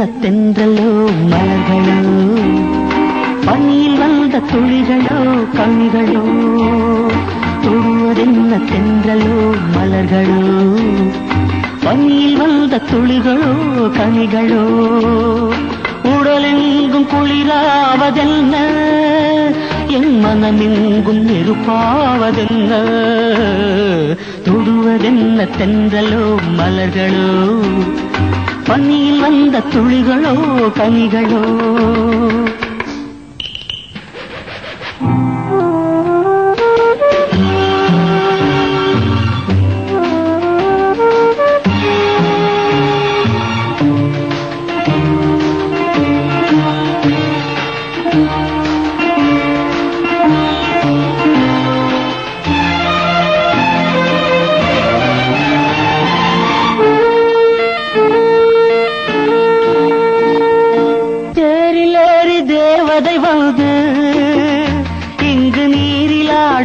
தொடுவதென்ன தென்றலோ மலர்களோ? பனியில் வந்த துளிகளோ கண்களோ தொடுவதென்ன தென்றலோ மலர்களோ? பனியில் வந்த துளிகளோ கனிகளோ? உடலெங்கும் குளிராவதென்ன? என் மனமெங்கும் நெருப்பாவதென்ன? தொடுவதென்ன தென்றலோ மலர்களோ? பனியில் வந்த துளிகளோ கனிகளோ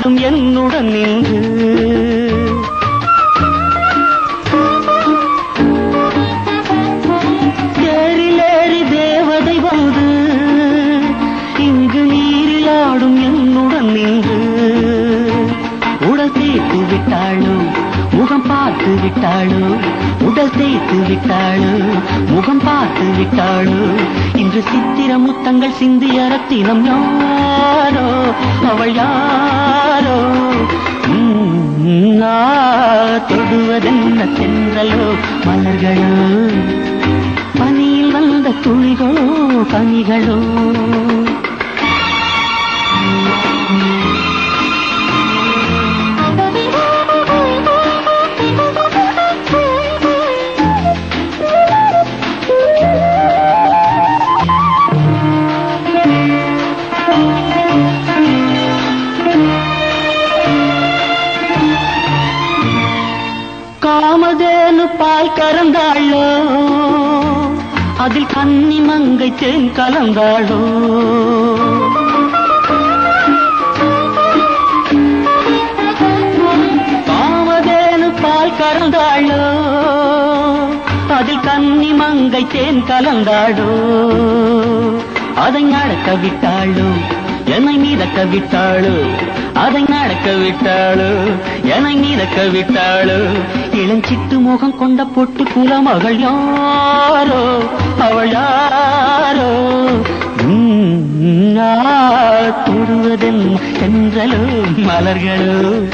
நீரில் என்னுடன் நின்று. தேரிலேறி தேவதை வந்து இங்கு நீரில் ஆடும் என்னுடன் நின்று. உடல் முகம் பார்த்து விட்டாளோ? உடல் தேய்த்து விட்டாளோ? முகம் பார்த்து விட்டாளோ? இன்று சித்திர முத்தங்கள் சிந்திய ரத்தினம் யாரோ? அவள் யாரோ? தொடுவதென்ன தென்றலோ? மலர்களோ பனியில் வந்த துளிகளோ கனிகளோ பால் கறந்தாளோ? அதில் கன்னி மங்கை தேன் கலந்தாளோ? காமதேனு பால் கறந்தாளோ? அதில் கன்னி மங்கை தேன் கலந்தாளோ? அதை நடக்க விட்டாளோ? என்னை மீதக்க விட்டாளோ அதை நடக்க விட்டாளோ என்னை மீதக்க விட்டாளோ இளஞ்சிட்டு முகம் கொண்ட பொட்டு குலமகள் யாரோ? அவள் யாரோ? உம், என்றலோ மலர்களோ?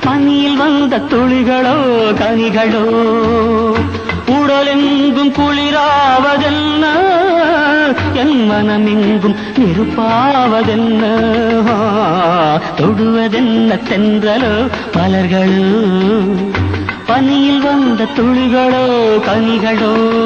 பனியில் வந்த துளிகளோ கனிகளோ? உடலெங்கும் குளிராவதென்ன? என் மனமெங்கும் நெருப்பாவதென்ன? தொடுவதென்ன தென்றலோ மலர்களோ? பனியில் வந்த துளிகளோ கனிகளோ?